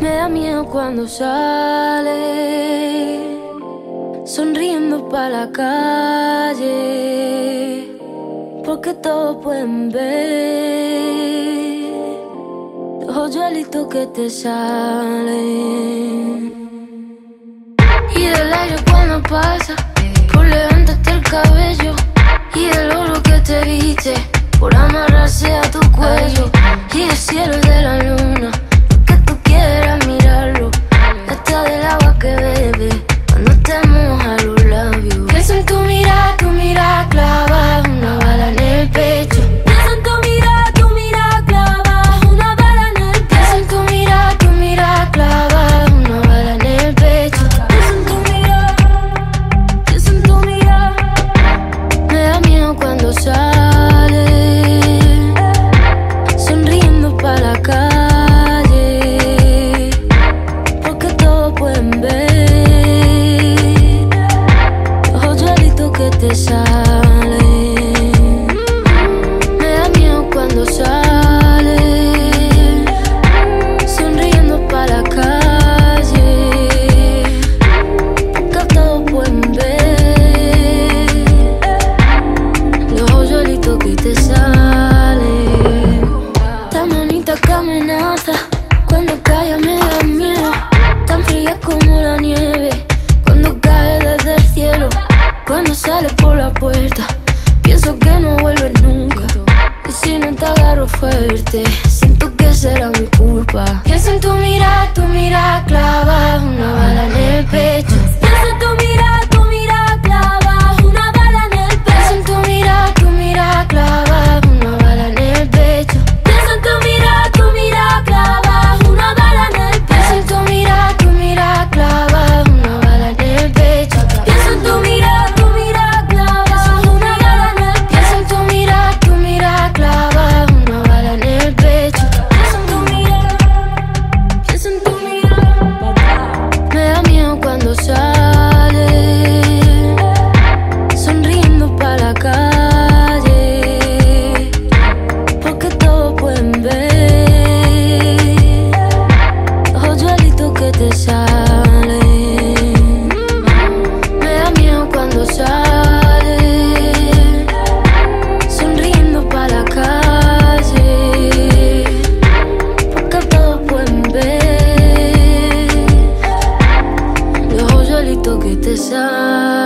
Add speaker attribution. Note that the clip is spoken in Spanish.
Speaker 1: Me da miedo cuando sale, sonriendo para la calle, porque todos pueden ver los hoyuelitos que te salen. Y del aire cuando pasa, por levantarte el cabello cuando sale. eso que te sale. Tan bonita que amenaza, cuando calla me da miedo. Tan fría como la nieve, cuando cae desde el cielo. Cuando sale por la puerta, pienso que no vuelve nunca. Y si no te agarro fuerte, siento que será mi culpa. Pienso en tu mirada, tu mirada clavada. siento que te sale